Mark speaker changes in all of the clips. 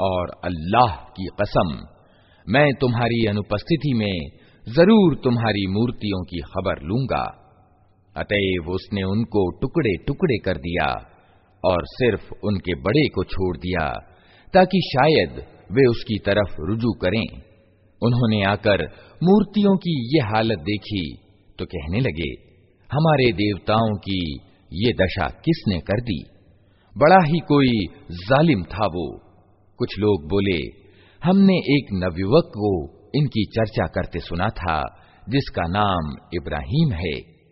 Speaker 1: और अल्लाह की कसम, मैं तुम्हारी अनुपस्थिति में ज़रूर तुम्हारी मूर्तियों की खबर लूँगा। अतएव उसने उनको टुकड़े टुकड़े कर दिया और सिर्फ़ उनके बड़े को छोड़ दिया, ताकि शायद वे उसकी तरफ़ रुजू करें। उन्होंने आकर मूर्तियों की ये हालत देखी तो कहने लगे, हमारे देवताओं की ये दशा किसने कर दी? बड़ा ही कोई जालिम था वो। कुछ लोग बोले हमने एक नवयुवक को इनकी चर्चा करते सुना था जिसका नाम इब्राहिम है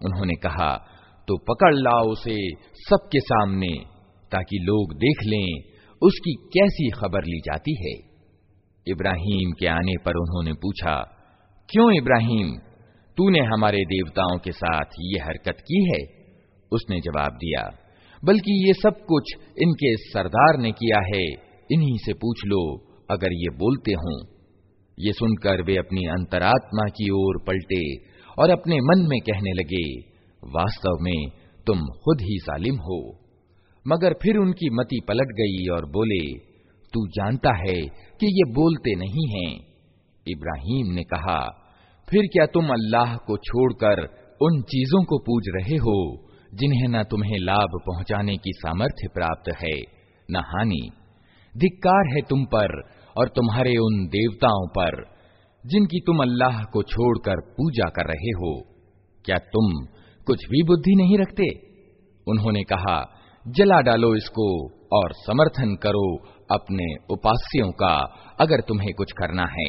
Speaker 1: उन्होंने कहा तो पकड़ लाओ उसे सबके सामने ताकि लोग देख लें उसकी कैसी खबर ली जाती है इब्राहिम के आने पर उन्होंने पूछा क्यों इब्राहिम तूने हमारे देवताओं के साथ ये हरकत की है उसने जवाब दिया बल्कि ये सब कुछ इनके सरदार ने किया है इन्हीं से पूछ लो, अगर ये बोलते हों। ये सुनकर वे अपनी अंतरात्मा की ओर पलटे और अपने मन में कहने लगे, वास्तव में तुम खुद ही जालिम हो। मगर फिर उनकी मति पलट गई और बोले, तू जानता है कि ये बोलते नहीं हैं। इब्राहिम ने कहा, फिर क्या तुम अल्लाह को छोड़कर उन चीज़ों को पूज रहे हो, जिन्हें न तुम्हें लाभ पहुँचाने की सामर्थ्य प्राप्त है, न हानि? धिक्कार है तुम पर और तुम्हारे उन देवताओं पर जिनकी तुम अल्लाह को छोड़कर पूजा कर रहे हो क्या तुम कुछ भी बुद्धि नहीं रखते उन्होंने कहा जला डालो इसको और समर्थन करो अपने उपास्यों का अगर तुम्हें कुछ करना है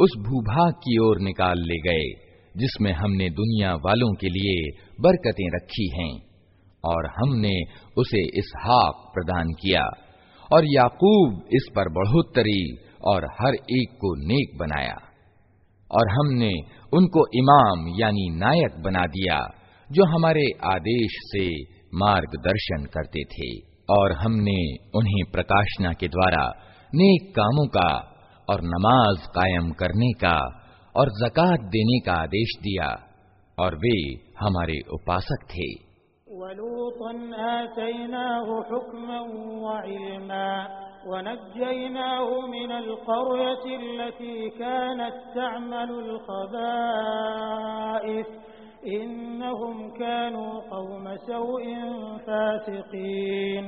Speaker 1: उस भूभाग की ओर निकाल ले गए, जिसमें हमने दुनिया वालों के लिए बरकतें रखी हैं, और हमने उसे इसहाक प्रदान किया, और याकूब इस पर बढ़ोतरी और हर एक को नेक बनाया, और हमने उनको इमाम यानी नायक बना दिया, जो हमारे आदेश से मार्गदर्शन करते थे, और हमने उन्हें प्रकाशना के द्वारा नेक कामों का और नमाज कायम करने का और जक़ात देने का आदेश दिया और वे हमारे उपासक थे
Speaker 2: इन्नहुम कानू कौम सौइन फासिकीन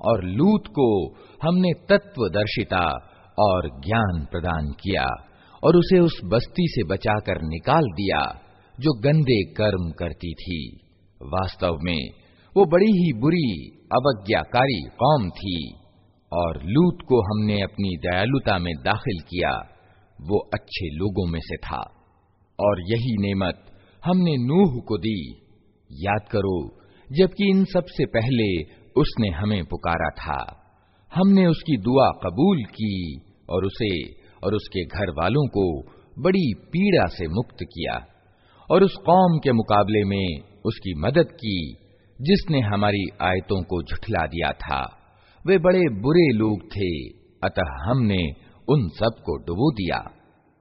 Speaker 1: और लूत को हमने तत्वदर्शिता और ज्ञान प्रदान किया और उसे उस बस्ती से बचाकर निकाल दिया जो गंदे कर्म करती थी। वास्तव में वो बड़ी ही बुरी, अवज्ञाकारी कौम थी और लूत को हमने अपनी दयालुता में दाखिल किया। वो अच्छे लोगों में से था और यही नेमत हमने नूह को दी। याद करो, जबकि इन सबसे पहले उसने हमें पुकारा था। हमने उसकी दुआ कबूल की और उसे और उसके घर वालों को बड़ी पीड़ा से मुक्त किया और उस कौम के मुकाबले में उसकी मदद की, जिसने हमारी आयतों को झुठला दिया था। वे बड़े बुरे लोग थे, अतः हमने उन सबको डुबो दिया।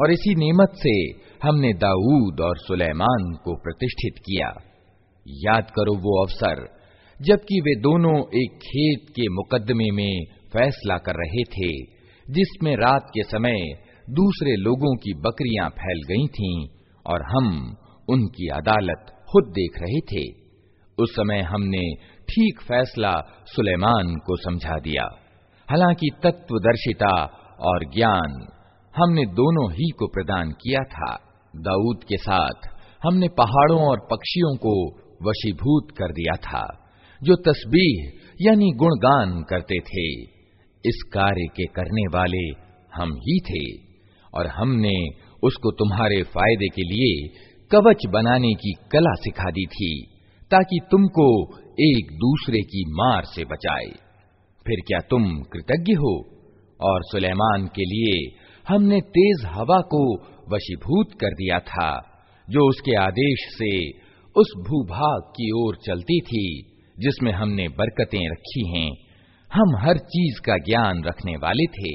Speaker 1: और इसी नेमत से हमने दाऊद और सुलेमान को प्रतिष्ठित किया याद करो वो अवसर, जबकि वे दोनों एक खेत के मुकदमे में फैसला कर रहे थे, जिसमें रात के समय दूसरे लोगों की बकरियाँ फैल गई थीं और हम उनकी अदालत खुद देख रहे थे। उस समय हमने ठीक फैसला सुलेमान को समझा दिया। हालाँकि तत्वदर्शिता और ज्ञान हमने दोनों ही को प्रदान किया था। दाऊद के साथ हमने पहाड़ों और पक्षियों को वशीभूत कर दिया था, जो तस्बीह यानी गुणगान करते थे। इस कार्य के करने वाले हम ही थे, और हमने उसको तुम्हारे फ़ायदे के लिए कवच बनाने की कला सिखा दी थी, ताकि तुमको एक दूसरे की मार से बचाए। फिर क्या तुम कृतज्ञ हो? और सुलेमान के लिए हमने तेज हवा को वशीभूत कर दिया था, जो उसके आदेश से उस भूभाग की ओर चलती थी जिसमें हमने बरकतें रखी हैं हम हर चीज का ज्ञान रखने वाले थे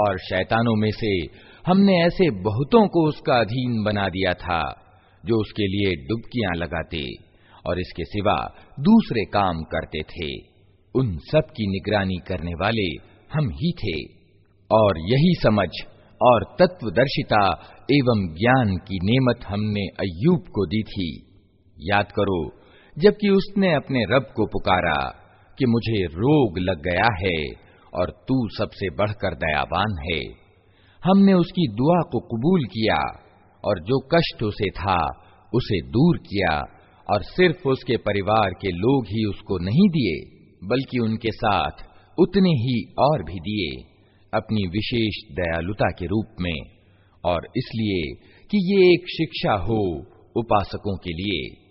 Speaker 1: और शैतानों में से हमने ऐसे बहुतों को उसका अधीन बना दिया था जो उसके लिए डुबकियां लगाते और इसके सिवा दूसरे काम करते थे उन सब की निगरानी करने वाले हम ही थे और यही समझ और तत्वदर्शिता एवं ज्ञान की नेमत हमने अयूब को दी थी। याद करो, जबकि उसने अपने रब को पुकारा कि मुझे रोग लग गया है और तू सबसे बढ़कर दयावान है। हमने उसकी दुआ को कबूल किया और जो कष्ट उसे था, उसे दूर किया और सिर्फ़ उसके परिवार के लोग ही उसको नहीं दिए, बल्कि उनके साथ उतने ही और भी दिए। अपनी विशेष दयालुता के रूप में, और इसलिए कि ये एक शिक्षा हो उपासकों के लिए।